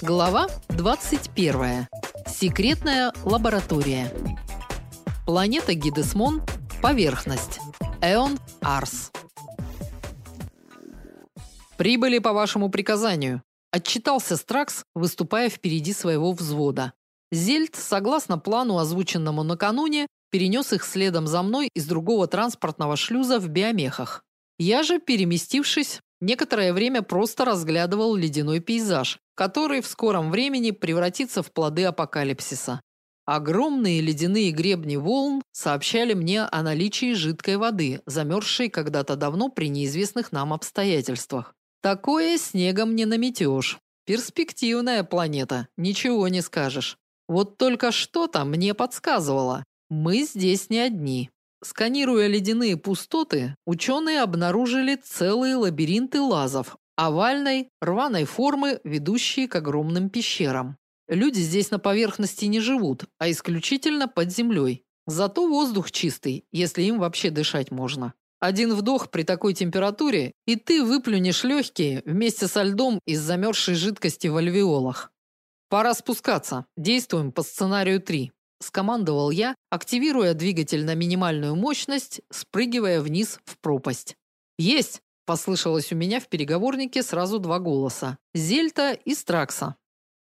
Глава 21. Секретная лаборатория. Планета Гидесмон. Поверхность. Эон Арс. Прибыли по вашему приказанию, отчитался Стракс, выступая впереди своего взвода. Зельд, согласно плану, озвученному накануне, перенес их следом за мной из другого транспортного шлюза в биомехах. Я же, переместившись, некоторое время просто разглядывал ледяной пейзаж, который в скором времени превратится в плоды апокалипсиса. Огромные ледяные гребни волн сообщали мне о наличии жидкой воды, замерзшей когда-то давно при неизвестных нам обстоятельствах. Такое снегом не наметешь. Перспективная планета, ничего не скажешь. Вот только что-то мне подсказывало. Мы здесь не одни. Сканируя ледяные пустоты, ученые обнаружили целые лабиринты лазов, овальной, рваной формы, ведущие к огромным пещерам. Люди здесь на поверхности не живут, а исключительно под землей. Зато воздух чистый, если им вообще дышать можно. Один вдох при такой температуре, и ты выплюнешь легкие вместе со льдом из замерзшей жидкости в альвеолах. Пора спускаться. Действуем по сценарию 3 скомандовал я, активируя двигатель на минимальную мощность, спрыгивая вниз в пропасть. Есть, послышалось у меня в переговорнике сразу два голоса: Зельта и Стракса.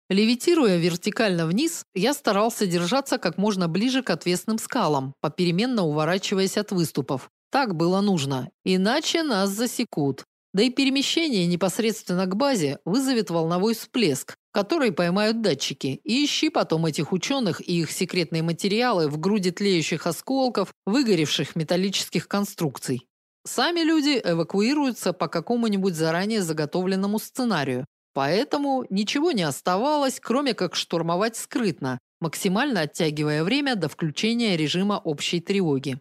Левитируя вертикально вниз, я старался держаться как можно ближе к отвесным скалам, попеременно уворачиваясь от выступов. Так было нужно, иначе нас засекут. Да и перемещение непосредственно к базе вызовет волновой всплеск, который поймают датчики. И ищи потом этих ученых и их секретные материалы в груди тлеющих осколков, выгоревших металлических конструкций. Сами люди эвакуируются по какому-нибудь заранее заготовленному сценарию. Поэтому ничего не оставалось, кроме как штурмовать скрытно, максимально оттягивая время до включения режима общей тревоги.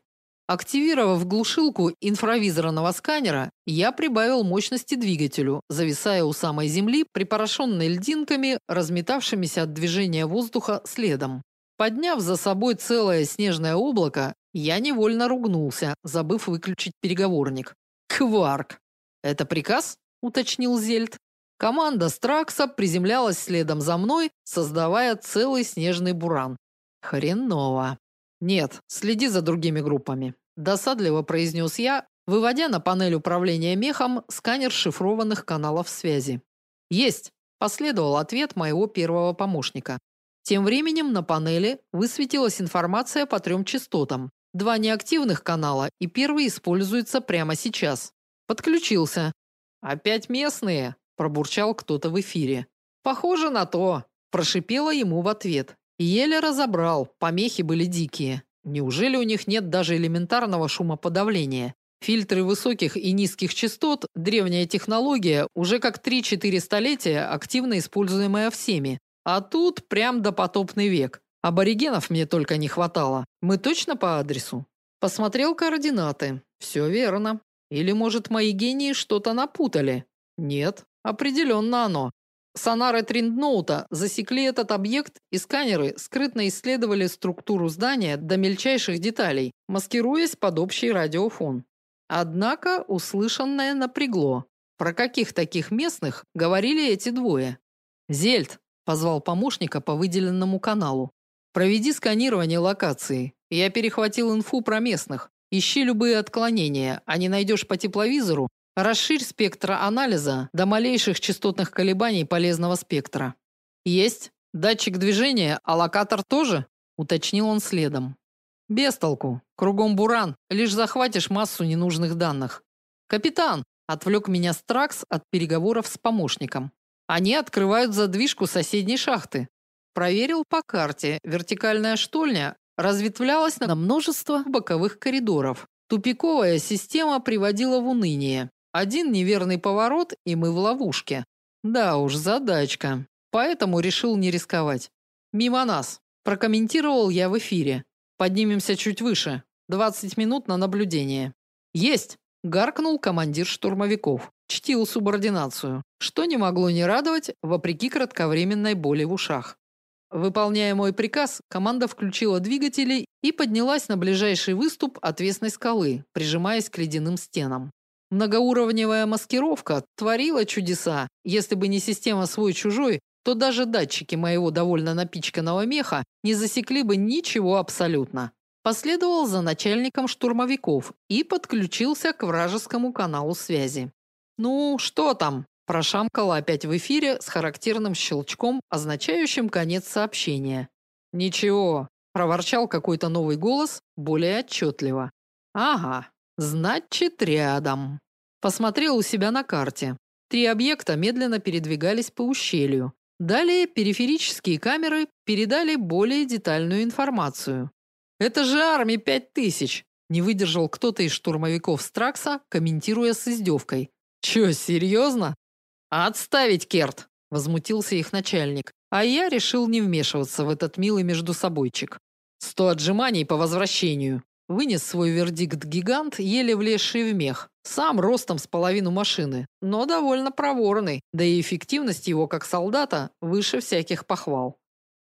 Активировав глушилку инфравизорного сканера, я прибавил мощности двигателю, зависая у самой земли, припорошенной льдинками, разметавшимися от движения воздуха следом. Подняв за собой целое снежное облако, я невольно ругнулся, забыв выключить переговорник. Кварк. Это приказ? уточнил Зельд. Команда Стракса приземлялась следом за мной, создавая целый снежный буран. Хреново. Нет, следи за другими группами досадливо произнес я, выводя на панель управления мехом сканер шифрованных каналов связи. Есть, последовал ответ моего первого помощника. Тем временем на панели высветилась информация по трем частотам. Два неактивных канала, и первый используется прямо сейчас. Подключился. Опять местные, пробурчал кто-то в эфире. Похоже на то, прошипела ему в ответ. Еле разобрал, помехи были дикие. Неужели у них нет даже элементарного шумоподавления? Фильтры высоких и низких частот древняя технология, уже как 3-4 столетия активно используемая всеми. А тут прям допотопный век. Аборигенов мне только не хватало. Мы точно по адресу. Посмотрел координаты. Все верно. Или, может, мои гении что-то напутали? Нет, определенно оно. Сонары Триндноута засекли этот объект, и сканеры скрытно исследовали структуру здания до мельчайших деталей, маскируясь под общий радиофон. Однако услышанное напрягло. Про каких таких местных говорили эти двое? Зельд позвал помощника по выделенному каналу. Проведи сканирование локации. Я перехватил инфу про местных. Ищи любые отклонения, а не найдешь по тепловизору, Расширь спектр анализа до малейших частотных колебаний полезного спектра. Есть датчик движения, а локатор тоже, уточнил он следом. Без толку. Кругом буран, лишь захватишь массу ненужных данных. Капитан отвлек меня Стракс от переговоров с помощником. Они открывают задвижку соседней шахты. Проверил по карте. Вертикальная штольня разветвлялась на множество боковых коридоров. Тупиковая система приводила в уныние. Один неверный поворот, и мы в ловушке. Да уж, задачка. Поэтому решил не рисковать. Мимо нас. Прокомментировал я в эфире. Поднимемся чуть выше. 20 минут на наблюдение. Есть, гаркнул командир штурмовиков. Чтил субординацию, что не могло не радовать вопреки кратковременной боли в ушах. Выполняя мой приказ, команда включила двигатели и поднялась на ближайший выступ отвесной скалы, прижимаясь к ледяным стенам. Многоуровневая маскировка творила чудеса. Если бы не система свой-чужой, то даже датчики моего довольно напичканного меха не засекли бы ничего абсолютно. Последовал за начальником штурмовиков и подключился к вражескому каналу связи. Ну, что там? Прошамкала опять в эфире с характерным щелчком, означающим конец сообщения. Ничего, проворчал какой-то новый голос, более отчетливо. Ага, значит, рядом. Посмотрел у себя на карте. Три объекта медленно передвигались по ущелью. Далее периферические камеры передали более детальную информацию. Это же армия 5000, не выдержал кто-то из штурмовиков Стракса, комментируя с издевкой. Чё, серьезно? Отставить, Керт, возмутился их начальник. А я решил не вмешиваться в этот милый междусобойчик. Сто отжиманий по возвращению. Вынес свой вердикт гигант, еле влезший в мех. Сам ростом с половину машины, но довольно проворный, да и эффективность его как солдата выше всяких похвал.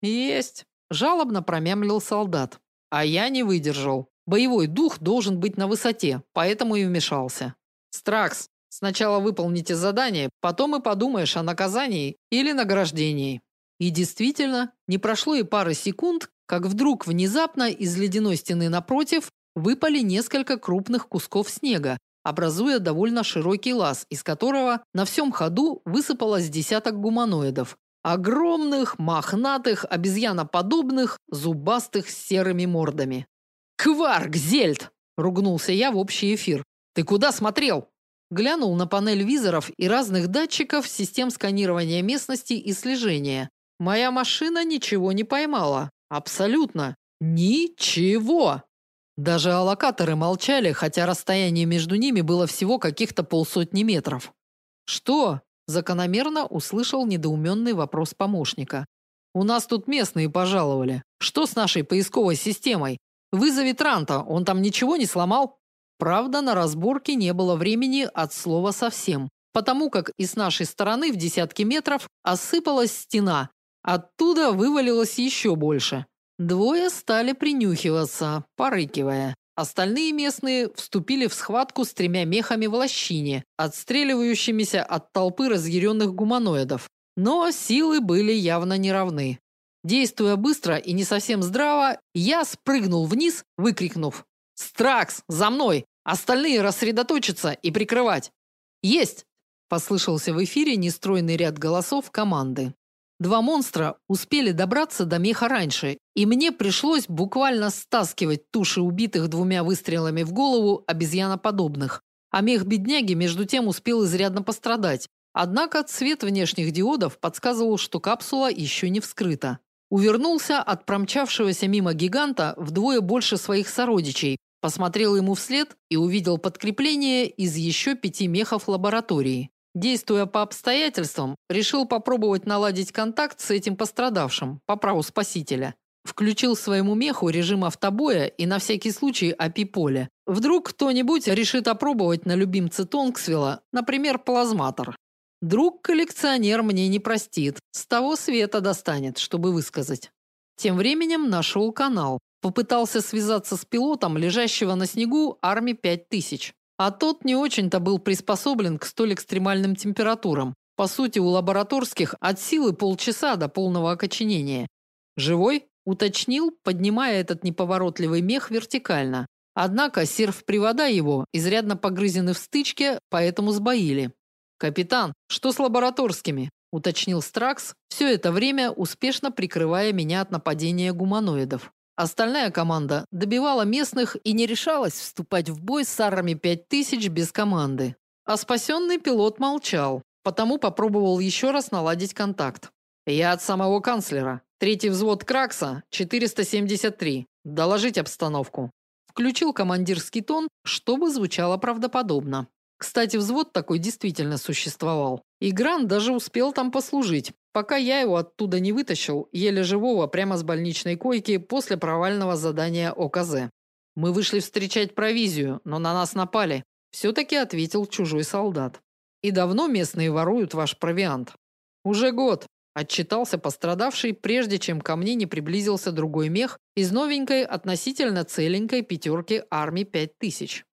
Есть, жалобно промямлил солдат. А я не выдержал. Боевой дух должен быть на высоте, поэтому и вмешался. Стракс, сначала выполните задание, потом и подумаешь о наказании или награждении. И действительно, не прошло и пары секунд, как вдруг внезапно из ледяной стены напротив выпали несколько крупных кусков снега, образуя довольно широкий лаз, из которого на всем ходу высыпалось десяток гуманоидов. Огромных, мохнатых, обезьяноподобных, зубастых с серыми мордами. «Кварк, Зельд!» – ругнулся я в общий эфир. «Ты куда смотрел?» Глянул на панель визоров и разных датчиков систем сканирования местности и слежения. Моя машина ничего не поймала. Абсолютно. Ничего. Даже аллокаторы молчали, хотя расстояние между ними было всего каких-то полсотни метров. Что? закономерно услышал недоуменный вопрос помощника. У нас тут местные пожаловали. Что с нашей поисковой системой? Вызови Транта, он там ничего не сломал? Правда, на разборке не было времени от слова совсем, потому как и с нашей стороны в десятки метров осыпалась стена, Оттуда вывалилось еще больше. Двое стали принюхиваться, порыкивая. Остальные местные вступили в схватку с тремя мехами в лощине, отстреливающимися от толпы разъяренных гуманоидов. Но силы были явно неравны. Действуя быстро и не совсем здраво, я спрыгнул вниз, выкрикнув: "Стракс, за мной! Остальные рассредоточиться и прикрывать!" "Есть!" послышался в эфире нестройный ряд голосов команды. Два монстра успели добраться до меха раньше, и мне пришлось буквально стаскивать туши убитых двумя выстрелами в голову обезьяноподобных. А мех бедняги между тем успел изрядно пострадать. Однако цвет внешних диодов подсказывал, что капсула еще не вскрыта. Увернулся от промчавшегося мимо гиганта вдвое больше своих сородичей, посмотрел ему вслед и увидел подкрепление из еще пяти мехов лаборатории. Действуя по обстоятельствам, решил попробовать наладить контакт с этим пострадавшим по праву спасителя. Включил своему меху режим автобоя и на всякий случай API поле. Вдруг кто-нибудь решит опробовать на любимце Тонксвилла, например, плазматор. Друг-коллекционер мне не простит, с того света достанет, чтобы высказать. Тем временем нашел канал. Попытался связаться с пилотом лежащего на снегу Арми 5000. А тот не очень-то был приспособлен к столь экстремальным температурам. По сути, у лабораторских от силы полчаса до полного окоченения. Живой? уточнил, поднимая этот неповоротливый мех вертикально. Однако серф-привода его изрядно погрызены в стычке, поэтому сбоили. Капитан, что с лабораторскими? уточнил Стракс, все это время успешно прикрывая меня от нападения гуманоидов. Остальная команда добивала местных и не решалась вступать в бой с арами 5000 без команды. А спасенный пилот молчал, потому попробовал еще раз наладить контакт. Я от самого канцлера. Третий взвод Кракса, 473. Доложить обстановку. Включил командирский тон, чтобы звучало правдоподобно. Кстати, взвод такой действительно существовал. И Гран даже успел там послужить, пока я его оттуда не вытащил, еле живого прямо с больничной койки после провального задания ОКЗ. Мы вышли встречать провизию, но на нас напали. все таки ответил чужой солдат. И давно местные воруют ваш провиант? Уже год, отчитался пострадавший, прежде чем ко мне не приблизился другой мех из новенькой относительно целенькой пятерки армии 5000.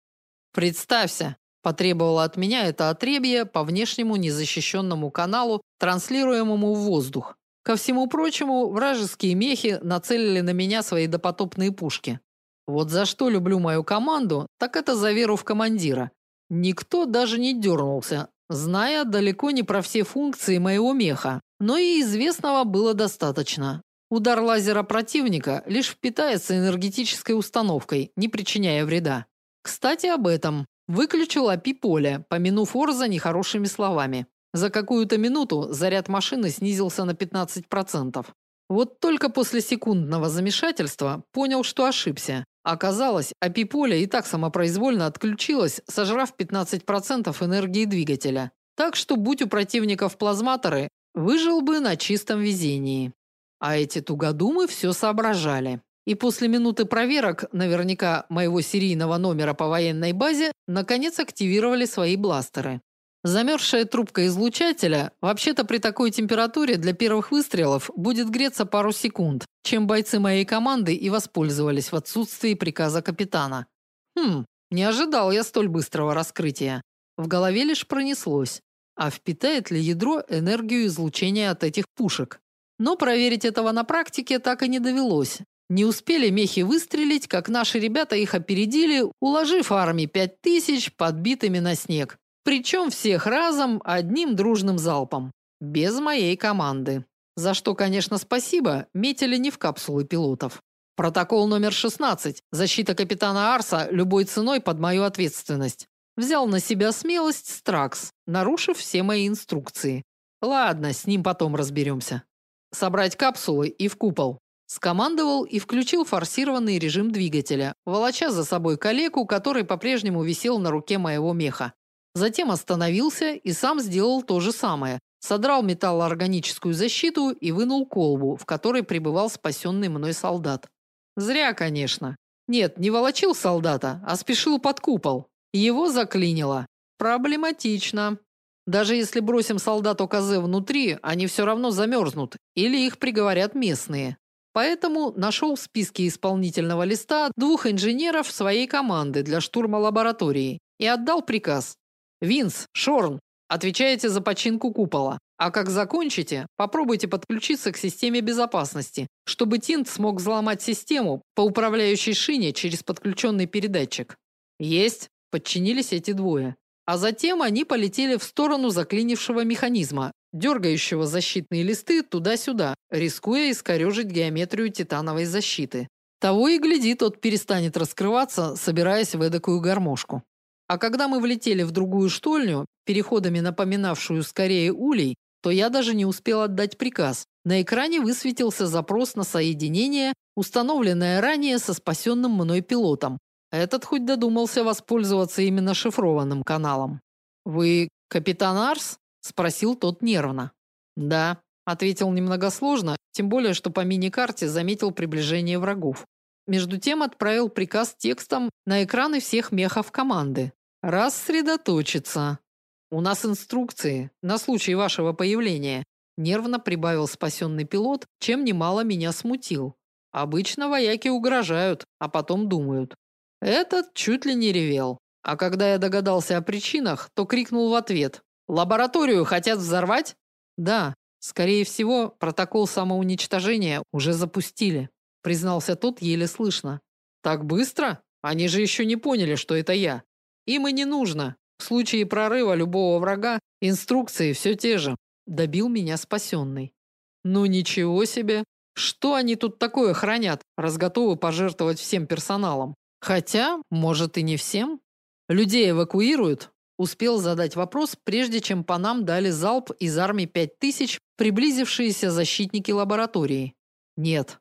Представься, Потребовало от меня это отребье по внешнему незащищенному каналу, транслируемому в воздух. Ко всему прочему, вражеские мехи нацелили на меня свои допотопные пушки. Вот за что люблю мою команду, так это за веру в командира. Никто даже не дернулся, зная далеко не про все функции моего меха, но и известного было достаточно. Удар лазера противника лишь впитается энергетической установкой, не причиняя вреда. Кстати, об этом. Выключил API поле, помянув Орза нехорошими словами. За какую-то минуту заряд машины снизился на 15%. Вот только после секундного замешательства понял, что ошибся. Оказалось, API поле и так самопроизвольно отключилось, сожрав 15% энергии двигателя. Так что будь у противников плазматоры, выжил бы на чистом везении. А эти тугодумы все соображали. И после минуты проверок, наверняка моего серийного номера по военной базе, наконец активировали свои бластеры. Замерзшая трубка излучателя вообще-то при такой температуре для первых выстрелов будет греться пару секунд, чем бойцы моей команды и воспользовались в отсутствии приказа капитана. Хм, не ожидал я столь быстрого раскрытия. В голове лишь пронеслось, а впитает ли ядро энергию излучения от этих пушек? Но проверить этого на практике так и не довелось. Не успели мехи выстрелить, как наши ребята их опередили, уложив армии пять тысяч подбитыми на снег. Причем всех разом одним дружным залпом. Без моей команды. За что, конечно, спасибо, метили не в капсулы пилотов. Протокол номер 16. Защита капитана Арса любой ценой под мою ответственность. Взял на себя смелость Стракс, нарушив все мои инструкции. Ладно, с ним потом разберемся. Собрать капсулы и в купол. Скомандовал и включил форсированный режим двигателя, волоча за собой калеку, который по-прежнему висел на руке моего меха. Затем остановился и сам сделал то же самое. Содрал металлоорганическую защиту и вынул колбу, в которой пребывал спасенный мной солдат. Зря, конечно. Нет, не волочил солдата, а спешил под купол. Его заклинило. Проблематично. Даже если бросим солдат ОКЗ внутри, они все равно замерзнут или их приговорят местные. Поэтому нашел в списке исполнительного листа двух инженеров своей команды для штурма лаборатории и отдал приказ. Винс, Шорн, отвечаете за починку купола. А как закончите, попробуйте подключиться к системе безопасности, чтобы Тинт смог взломать систему по управляющей шине через подключенный передатчик. Есть, подчинились эти двое. А затем они полетели в сторону заклинившего механизма, дергающего защитные листы туда-сюда, рискуя искорежить геометрию титановой защиты. Того и гляди, тот перестанет раскрываться, собираясь в эдакую гармошку. А когда мы влетели в другую штольню, переходами напоминавшую скорее улей, то я даже не успел отдать приказ. На экране высветился запрос на соединение, установленное ранее со спасенным мной пилотом. Этот хоть додумался воспользоваться именно шифрованным каналом. Вы капитан Арс? Спросил тот нервно. Да, ответил немногосложно, тем более что по мини-карте заметил приближение врагов. Между тем отправил приказ текстом на экраны всех мехов команды. Рассредоточиться. У нас инструкции на случай вашего появления, нервно прибавил спасенный пилот, чем немало меня смутил. Обычно вояки угрожают, а потом думают. Этот чуть ли не ревел. А когда я догадался о причинах, то крикнул в ответ: "Лабораторию хотят взорвать?" "Да, скорее всего, протокол самоуничтожения уже запустили", признался тот еле слышно. "Так быстро? Они же еще не поняли, что это я. Им и не нужно. В случае прорыва любого врага инструкции все те же", добил меня спасенный. Ну ничего себе. Что они тут такое хранят, раз готовы пожертвовать всем персоналом? Хотя, может и не всем. Людей эвакуируют. Успел задать вопрос, прежде чем по нам дали залп из армии 5000 приблизившиеся защитники лаборатории. Нет.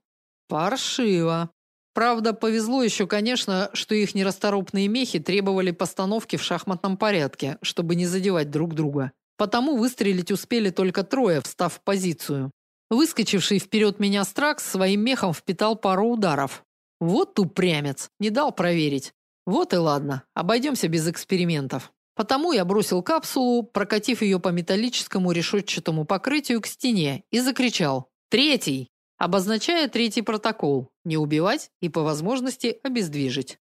Паршиво. Правда, повезло еще, конечно, что их нерасторопные мехи требовали постановки в шахматном порядке, чтобы не задевать друг друга. Потому выстрелить успели только трое, встав в позицию. Выскочивший вперед меня Стракс своим мехом впитал пару ударов, вот упрямец, не дал проверить. Вот и ладно, обойдемся без экспериментов. Потому я бросил капсулу, прокатив ее по металлическому решетчатому покрытию к стене и закричал: "Третий!" обозначая третий протокол: не убивать и по возможности обездвижить.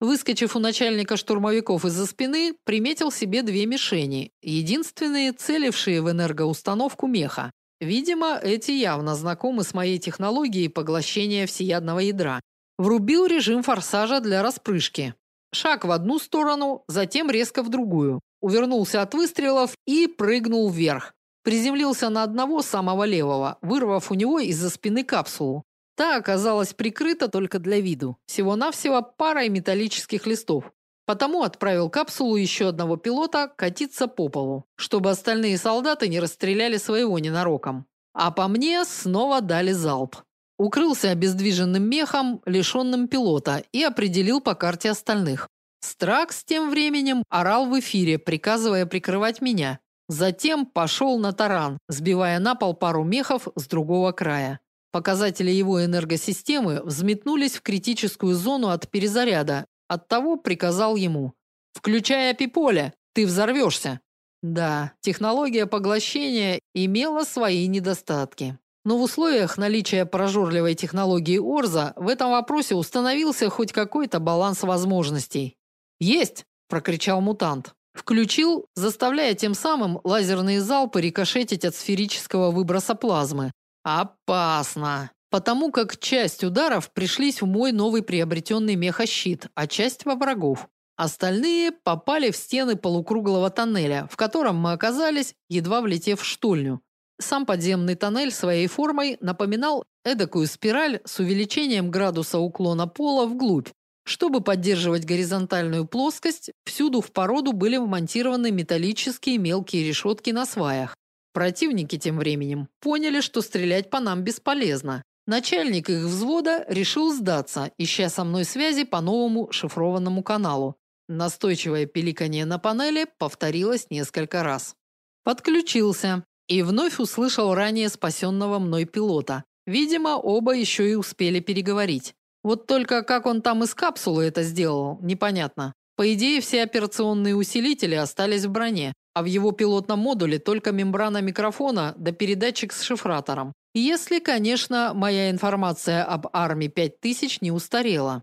Выскочив у начальника штурмовиков из-за спины, приметил себе две мишени, единственные, целившие в энергоустановку меха. Видимо, эти явно знакомы с моей технологией поглощения всеядного ядра. Врубил режим форсажа для распрыжки. Шаг в одну сторону, затем резко в другую. Увернулся от выстрелов и прыгнул вверх. Приземлился на одного самого левого, вырвав у него из-за спины капсулу. Та оказалась прикрыта только для виду, всего-навсего парой металлических листов. Потому отправил капсулу еще одного пилота катиться по полу, чтобы остальные солдаты не расстреляли своего ненароком. А по мне снова дали залп. Укрылся обездвиженным мехом, лишенным пилота, и определил по карте остальных. Стракс тем временем орал в эфире, приказывая прикрывать меня. Затем пошел на таран, сбивая на пол пару мехов с другого края. Показатели его энергосистемы взметнулись в критическую зону от перезаряда. Оттого приказал ему: "Включай апиполе, ты взорвешься». Да, технология поглощения имела свои недостатки. Но в условиях наличия прожорливой технологии Орза в этом вопросе установился хоть какой-то баланс возможностей. "Есть!" прокричал мутант. Включил, заставляя тем самым лазерные залпы рикошетить от сферического выброса плазмы. Опасно. Потому как часть ударов пришлись в мой новый приобретенный мехощит, а часть во врагов. Остальные попали в стены полукруглого тоннеля, в котором мы оказались, едва влетев в штольню. Сам подземный тоннель своей формой напоминал эдакую спираль с увеличением градуса уклона пола вглубь. Чтобы поддерживать горизонтальную плоскость, всюду в породу были вмонтированы металлические мелкие решетки на сваях. Противники тем временем поняли, что стрелять по нам бесполезно. Начальник их взвода решил сдаться, ища со мной связи по новому шифрованному каналу. Настойчивое пиликанье на панели повторилось несколько раз. Подключился и вновь услышал ранее спасенного мной пилота. Видимо, оба еще и успели переговорить. Вот только как он там из капсулы это сделал, непонятно. По идее, все операционные усилители остались в броне, а в его пилотном модуле только мембрана микрофона да передатчик с шифратором. Если, конечно, моя информация об армии 5000 не устарела.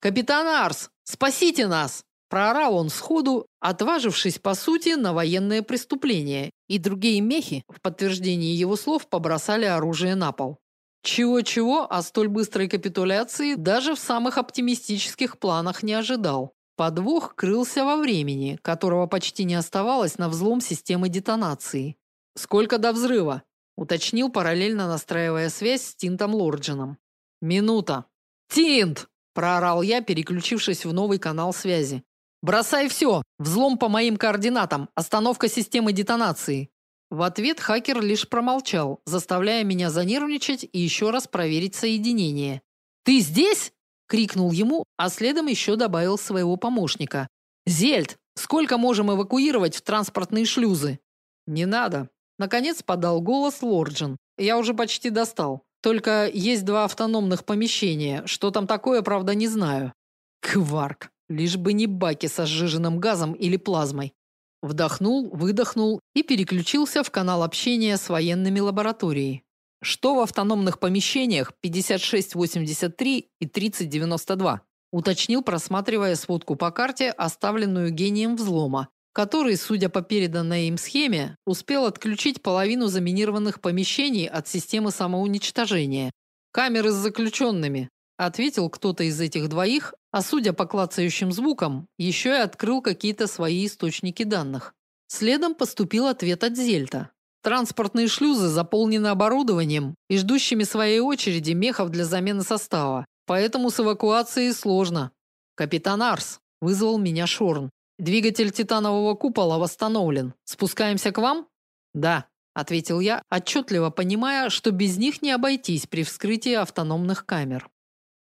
Капитан Арс, спасите нас, проорал он сходу, отважившись по сути на военное преступление, и другие мехи в подтверждении его слов побросали оружие на пол. Чего-чего, а столь быстрой капитуляции даже в самых оптимистических планах не ожидал. Подвох крылся во времени, которого почти не оставалось на взлом системы детонации. Сколько до взрыва? уточнил параллельно настраивая связь с Тинтом Лорджином. Минута. Тинт, проорал я, переключившись в новый канал связи. Бросай все! Взлом по моим координатам, остановка системы детонации. В ответ хакер лишь промолчал, заставляя меня занервничать и еще раз проверить соединение. Ты здесь? крикнул ему, а следом еще добавил своего помощника. Зельд, сколько можем эвакуировать в транспортные шлюзы? Не надо, наконец подал голос Лорджин. Я уже почти достал. Только есть два автономных помещения. Что там такое, правда, не знаю. Кварк, лишь бы не баки со сжиженным газом или плазмой. Вдохнул, выдохнул и переключился в канал общения с военными лабораторией. Что в автономных помещениях 5683 и 3092? уточнил, просматривая сводку по карте, оставленную гением взлома, который, судя по переданной им схеме, успел отключить половину заминированных помещений от системы самоуничтожения. Камеры с заключенными», – ответил кто-то из этих двоих, а судя по клацающим звукам, еще и открыл какие-то свои источники данных. Следом поступил ответ от Зельта. Транспортные шлюзы заполнены оборудованием и ждущими своей очереди мехов для замены состава. Поэтому с эвакуацией сложно. Капитан Арс вызвал меня Шорн. Двигатель титанового купола восстановлен. Спускаемся к вам? Да, ответил я, отчетливо понимая, что без них не обойтись при вскрытии автономных камер.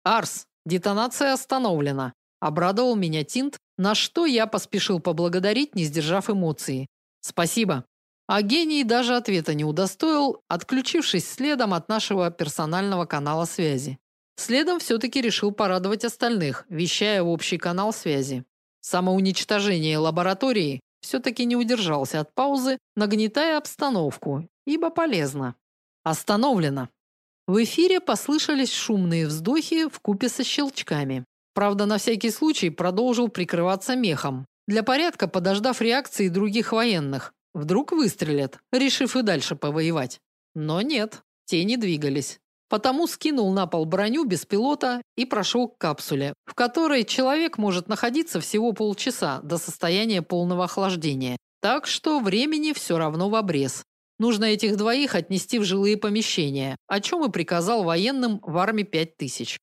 Арс, детонация остановлена. Обрадовал меня Тинт, на что я поспешил поблагодарить, не сдержав эмоции. Спасибо. А гений даже ответа не удостоил, отключившись следом от нашего персонального канала связи. Следом все таки решил порадовать остальных, вещая в общий канал связи. Самоуничтожение лаборатории все таки не удержался от паузы, нагнетая обстановку, ибо полезно. Остановлено. В эфире послышались шумные вздохи вкупе со щелчками. Правда, на всякий случай продолжил прикрываться мехом, для порядка подождав реакции других военных. Вдруг выстрелят, решив и дальше повоевать. Но нет, те не двигались. Потому скинул на пол броню без пилота и прошел к капсуле, в которой человек может находиться всего полчаса до состояния полного охлаждения. Так что времени все равно в обрез. Нужно этих двоих отнести в жилые помещения, о чем и приказал военным в армии 5000.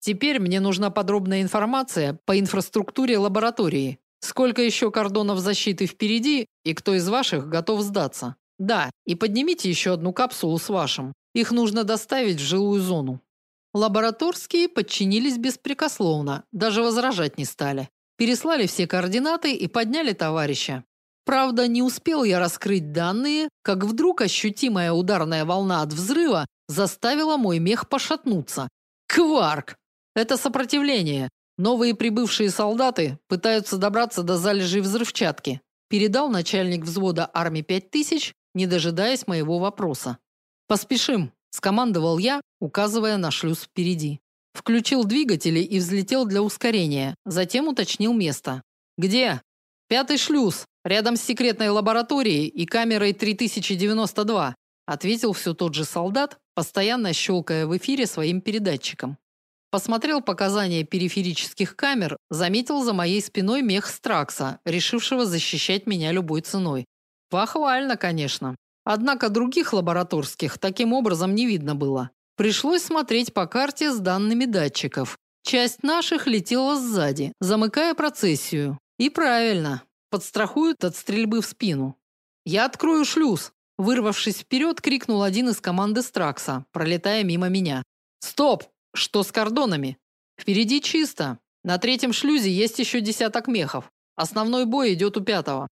Теперь мне нужна подробная информация по инфраструктуре лаборатории. Сколько еще кордонов защиты впереди и кто из ваших готов сдаться? Да, и поднимите еще одну капсулу с вашим. Их нужно доставить в жилую зону. Лабораторские подчинились беспрекословно, даже возражать не стали. Переслали все координаты и подняли товарища. Правда, не успел я раскрыть данные, как вдруг ощутимая ударная волна от взрыва заставила мой мех пошатнуться. Кварк! Это сопротивление. Новые прибывшие солдаты пытаются добраться до залежей взрывчатки. Передал начальник взвода армии 5000, не дожидаясь моего вопроса. Поспешим, скомандовал я, указывая на шлюз впереди. Включил двигатели и взлетел для ускорения, затем уточнил место. Где? Пятый шлюз, рядом с секретной лабораторией и камерой 3092, ответил все тот же солдат, постоянно щелкая в эфире своим передатчиком. Посмотрел показания периферических камер, заметил за моей спиной мех Стракса, решившего защищать меня любой ценой. Похвально, конечно. Однако других лабораторских таким образом не видно было. Пришлось смотреть по карте с данными датчиков. Часть наших летела сзади, замыкая процессию. И правильно, подстрахуют от стрельбы в спину. Я открою шлюз, вырвавшись вперед, крикнул один из команды Стракса, пролетая мимо меня. Стоп! Что с кордонами? Впереди чисто. На третьем шлюзе есть еще десяток мехов. Основной бой идет у пятого.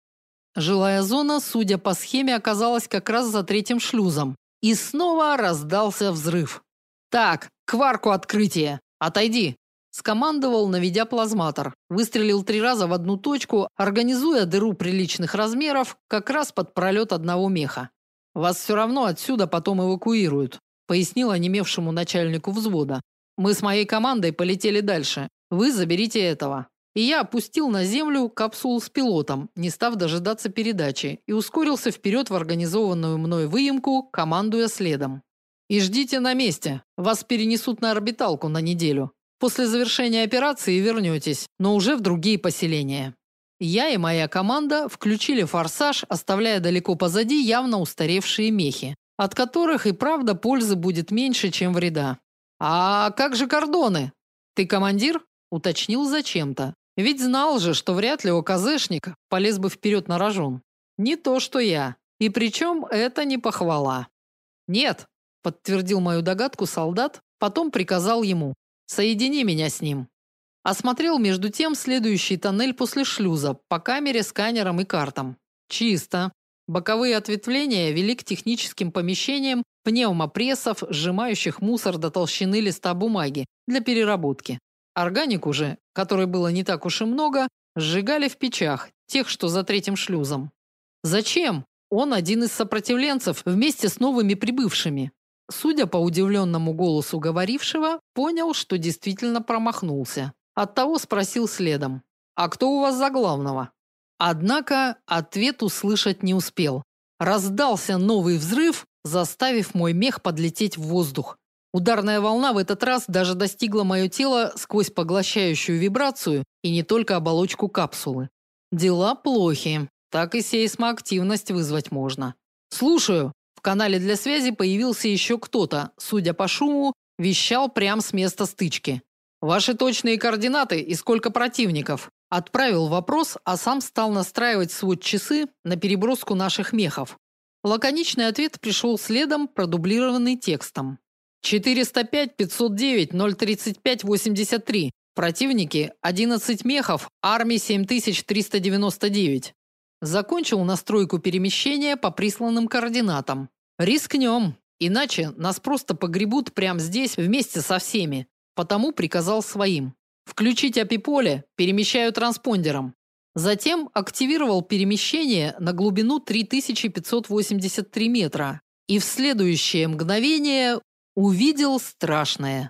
Жилая зона, судя по схеме, оказалась как раз за третьим шлюзом. И снова раздался взрыв. Так, кварку открытие. Отойди, скомандовал, наведя плазматор. Выстрелил три раза в одну точку, организуя дыру приличных размеров, как раз под пролет одного меха. Вас все равно отсюда потом эвакуируют, пояснил онемевшему начальнику взвода. Мы с моей командой полетели дальше. Вы заберите этого и я опустил на землю капсулу с пилотом, не став дожидаться передачи, и ускорился вперед в организованную мной выемку, командуя следом. И ждите на месте. Вас перенесут на орбиталку на неделю. После завершения операции вернетесь, но уже в другие поселения. Я и моя команда включили форсаж, оставляя далеко позади явно устаревшие мехи, от которых и правда пользы будет меньше, чем вреда. А как же кордоны? Ты командир? уточнил зачем-то. Ведь знал же, что вряд ли ОКЗшник полез бы вперед на рожон. Не то, что я. И причем это не похвала. Нет, подтвердил мою догадку солдат, потом приказал ему: "Соедини меня с ним". Осмотрел между тем следующий тоннель после шлюза по камере, сканерам и картам. Чисто. Боковые ответвления вели к техническим помещениям пневмопрессов, сжимающих мусор до толщины листа бумаги для переработки. Органику же, которой было не так уж и много, сжигали в печах, тех, что за третьим шлюзом. Зачем? Он один из сопротивленцев вместе с новыми прибывшими. Судя по удивленному голосу говорившего, понял, что действительно промахнулся. Оттого спросил следом: "А кто у вас за главного?" Однако ответ услышать не успел. Раздался новый взрыв, заставив мой мех подлететь в воздух. Ударная волна в этот раз даже достигла мое тело сквозь поглощающую вибрацию и не только оболочку капсулы. Дела плохи. Так и сейсмоактивность вызвать можно. Слушаю. Канале для связи появился еще кто-то, судя по шуму, вещал прямо с места стычки. Ваши точные координаты и сколько противников? Отправил вопрос, а сам стал настраивать свод часы на переброску наших мехов. Лаконичный ответ пришел следом, продублированный текстом. 405 509 035 83. Противники 11 мехов, армии 7399. Закончил настройку перемещения по присланным координатам. Рискнем, иначе нас просто погребут прямо здесь вместе со всеми. Потому приказал своим включить апиполе, перемещаю транспондером. Затем активировал перемещение на глубину 3583 метра. И в следующее мгновение увидел страшное.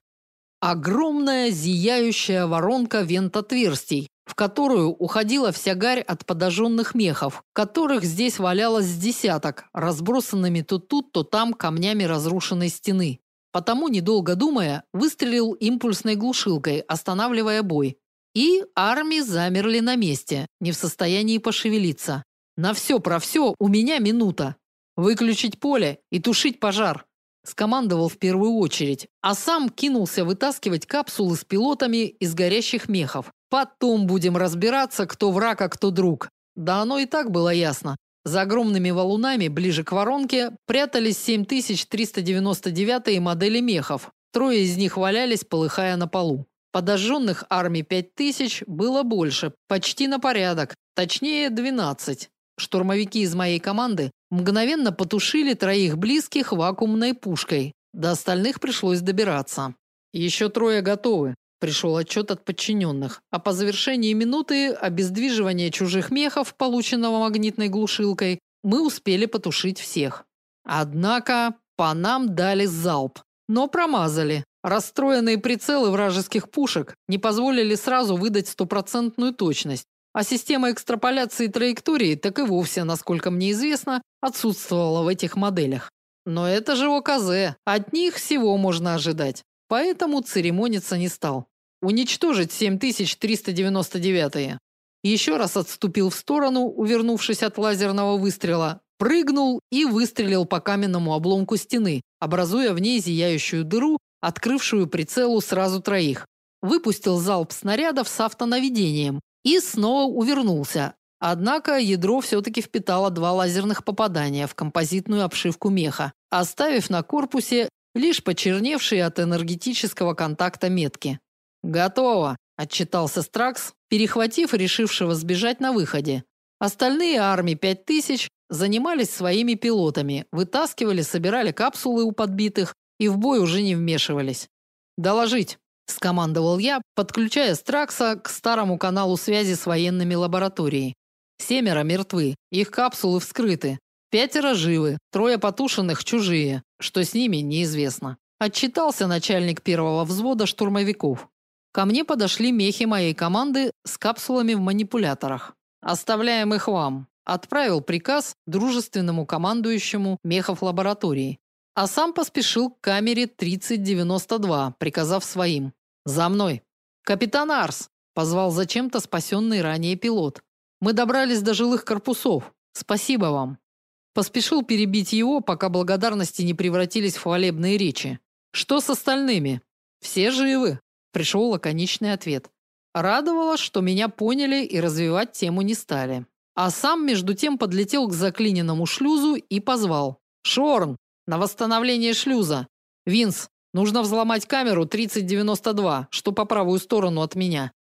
Огромная зияющая воронка вент-отверстий, в которую уходила вся гарь от подожженных мехов, которых здесь валялось с десяток, разбросанными то тут, то там камнями разрушенной стены. Потому, недолго думая, выстрелил импульсной глушилкой, останавливая бой. И армии замерли на месте, не в состоянии пошевелиться. На все про все у меня минута. Выключить поле и тушить пожар скомандовал в первую очередь, а сам кинулся вытаскивать капсулы с пилотами из горящих мехов. Потом будем разбираться, кто враг, а кто друг. Да оно и так было ясно. За огромными валунами, ближе к воронке, прятались 7399 модели мехов. Трое из них валялись, полыхая на полу. Подожженных армий 5000 было больше, почти на порядок, точнее 12. Штурмовики из моей команды мгновенно потушили троих близких вакуумной пушкой. До остальных пришлось добираться. Еще трое готовы. Пришел отчет от подчиненных. А по завершении минуты обездвиживания чужих мехов, полученного магнитной глушилкой, мы успели потушить всех. Однако по нам дали залп, но промазали. Расстроенные прицелы вражеских пушек не позволили сразу выдать стопроцентную точность, а система экстраполяции траектории так и вовсе, насколько мне известно, отсутствовала в этих моделях. Но это же ОКЗ, от них всего можно ожидать. Поэтому церемониться не стал. Уничтожить 7399-е. Еще раз отступил в сторону, увернувшись от лазерного выстрела, прыгнул и выстрелил по каменному обломку стены, образуя в ней зияющую дыру, открывшую прицелу сразу троих. Выпустил залп снарядов с автонаведением, и снова увернулся. Однако ядро все таки впитало два лазерных попадания в композитную обшивку меха, оставив на корпусе лишь почерневшие от энергетического контакта метки. Готово, отчитался Стракс, перехватив решившего сбежать на выходе. Остальные армии 5000 занимались своими пилотами, вытаскивали, собирали капсулы у подбитых и в бой уже не вмешивались. Доложить скомандовал я, подключая Стракса к старому каналу связи с военными лабораторией. Семеро мертвы, их капсулы вскрыты. Пятеро живы, трое потушенных чужие, что с ними неизвестно. Отчитался начальник первого взвода штурмовиков. Ко мне подошли мехи моей команды с капсулами в манипуляторах. Оставляем их вам. Отправил приказ дружественному командующему мехов лаборатории. А сам поспешил к камере 3092, приказав своим: «За мной!» «Капитан Арс!» – позвал зачем-то спасенный ранее пилот. «Мы добрались до жилых корпусов. Спасибо вам!» Поспешил перебить его, пока благодарности не превратились в хвалебные речи. «Что с остальными?» «Все живы!» – пришел лаконичный ответ. Радовало, что меня поняли и развивать тему не стали. А сам между тем подлетел к заклиненному шлюзу и позвал: "Шорн, на восстановление шлюза. Винс, Нужно взломать камеру 3092, что по правую сторону от меня.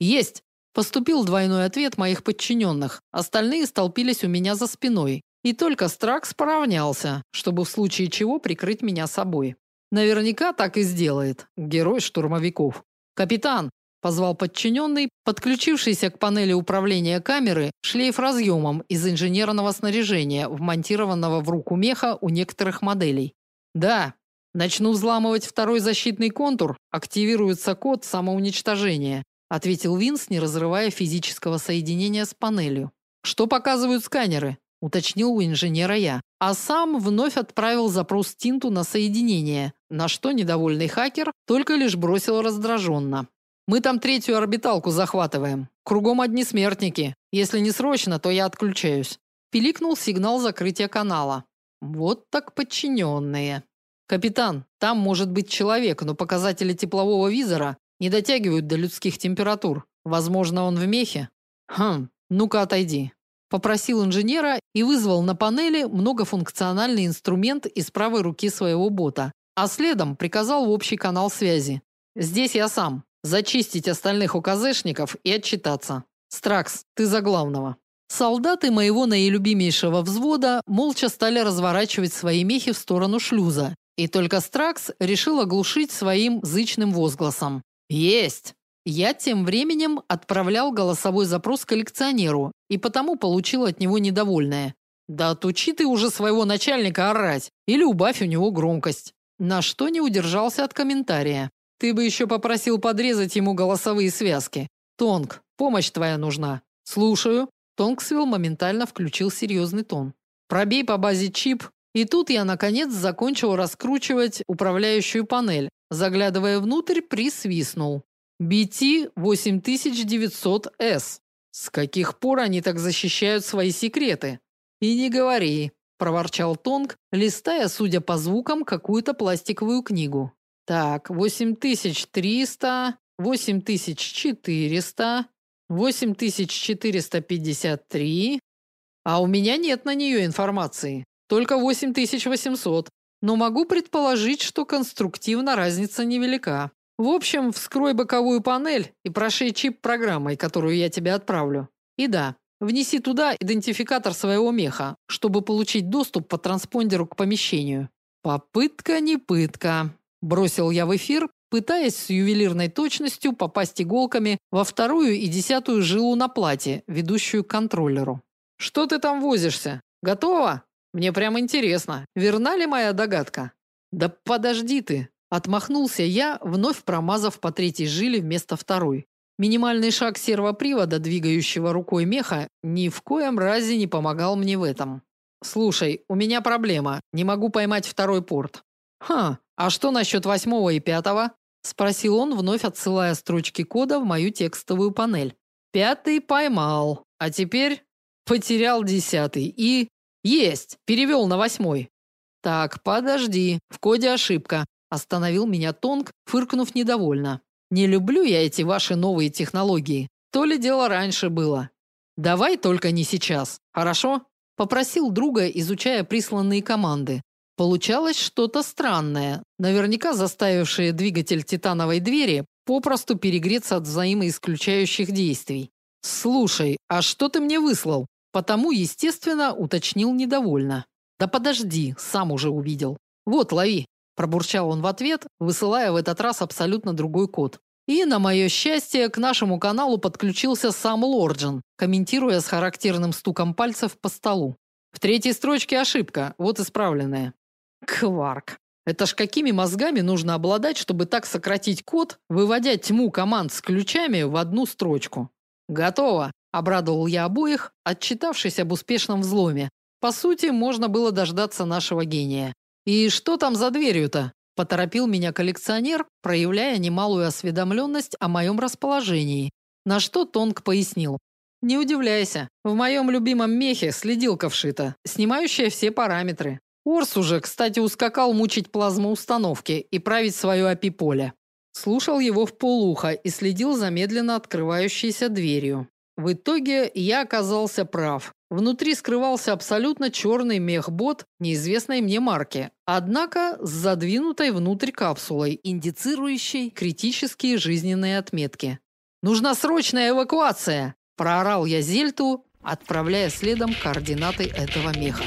Есть. Поступил двойной ответ моих подчиненных. Остальные столпились у меня за спиной, и только Стракс поравнялся, чтобы в случае чего прикрыть меня собой. Наверняка так и сделает герой штурмовиков. Капитан позвал подчиненный, подключившийся к панели управления камеры шлейф разъемом из инженерного снаряжения, вмонтированного в руку меха у некоторых моделей. Да, Начну взламывать второй защитный контур, активируется код самоуничтожения, ответил Винс, не разрывая физического соединения с панелью. Что показывают сканеры? Уточнил у инженера я, а сам вновь отправил запрос Тинту на соединение, на что недовольный хакер только лишь бросил раздраженно. Мы там третью орбиталку захватываем. Кругом одни смертники. Если не срочно, то я отключаюсь. Пиликнул сигнал закрытия канала. Вот так подчиненные. Капитан, там может быть человек, но показатели теплового визора не дотягивают до людских температур. Возможно, он в мехе. Хм, ну-ка отойди. Попросил инженера и вызвал на панели многофункциональный инструмент из правой руки своего бота, а следом приказал в общий канал связи. Здесь я сам. Зачистить остальных УКЗшников и отчитаться. Стракс, ты за главного. Солдаты моего наилюбимейшего взвода молча стали разворачивать свои мехи в сторону шлюза, и только Стракс решил оглушить своим зычным возгласом. Есть. Я тем временем отправлял голосовой запрос коллекционеру и потому получил от него недовольное. Да отучи ты уже своего начальника орать или убавь у него громкость. На что не удержался от комментария. Ты бы еще попросил подрезать ему голосовые связки. Тонг, помощь твоя нужна. Слушаю. Тонгсвилл моментально включил серьезный тон. Пробей по базе чип, и тут я наконец закончил раскручивать управляющую панель. Заглядывая внутрь, присвистнул. BT 8900S. С каких пор они так защищают свои секреты? И не говори, проворчал Тонг, листая, судя по звукам, какую-то пластиковую книгу. Так, 8300, 8400, 8453. А у меня нет на нее информации. Только 8800. Но могу предположить, что конструктивно разница невелика. В общем, вскрой боковую панель и прошей чип программой, которую я тебе отправлю. И да, внеси туда идентификатор своего меха, чтобы получить доступ по транспондеру к помещению. Попытка не пытка, бросил я в эфир, пытаясь с ювелирной точностью попасть иголками во вторую и десятую жилу на плате, ведущую к контроллеру. Что ты там возишься? Готово? Мне прямо интересно, верна ли моя догадка? Да подожди ты, Отмахнулся я, вновь промазав по третьей жиле вместо второй. Минимальный шаг сервопривода, двигающего рукой меха, ни в коем разе не помогал мне в этом. Слушай, у меня проблема. Не могу поймать второй порт. Ха, а что насчет восьмого и пятого? спросил он, вновь отсылая строчки кода в мою текстовую панель. Пятый поймал, а теперь потерял десятый и есть, перевел на восьмой. Так, подожди, в коде ошибка. Остановил меня Тонг, фыркнув недовольно. Не люблю я эти ваши новые технологии. То ли дело раньше было. Давай только не сейчас. Хорошо? Попросил друга, изучая присланные команды. Получалось что-то странное, наверняка заставившее двигатель титановой двери попросту перегреться от взаимоисключающих действий. Слушай, а что ты мне выслал? Потому, естественно, уточнил недовольно. Да подожди, сам уже увидел. Вот, лови. Пробурчал он в ответ, высылая в этот раз абсолютно другой код. И, на мое счастье, к нашему каналу подключился сам Лорджин, комментируя с характерным стуком пальцев по столу. В третьей строчке ошибка, вот исправленная. Кварк. Это ж какими мозгами нужно обладать, чтобы так сократить код, выводя тьму команд с ключами в одну строчку? Готово, обрадовал я обоих, отчитавшись об успешном взломе. По сути, можно было дождаться нашего гения. И что там за дверью-то? Поторопил меня коллекционер, проявляя немалую осведомленность о моем расположении. На что Тонг пояснил: "Не удивляйся, в моем любимом мехе следилка вшита, снимающая все параметры. Орс уже, кстати, ускакал мучить плазмоустановки и править свое API-поле. Слушал его в полухо и следил за медленно открывающейся дверью. В итоге я оказался прав. Внутри скрывался абсолютно черный мехбот неизвестной мне марки, однако с задвинутой внутрь капсулой, индицирующей критические жизненные отметки. Нужна срочная эвакуация, проорал я Зельту, отправляя следом координаты этого меха.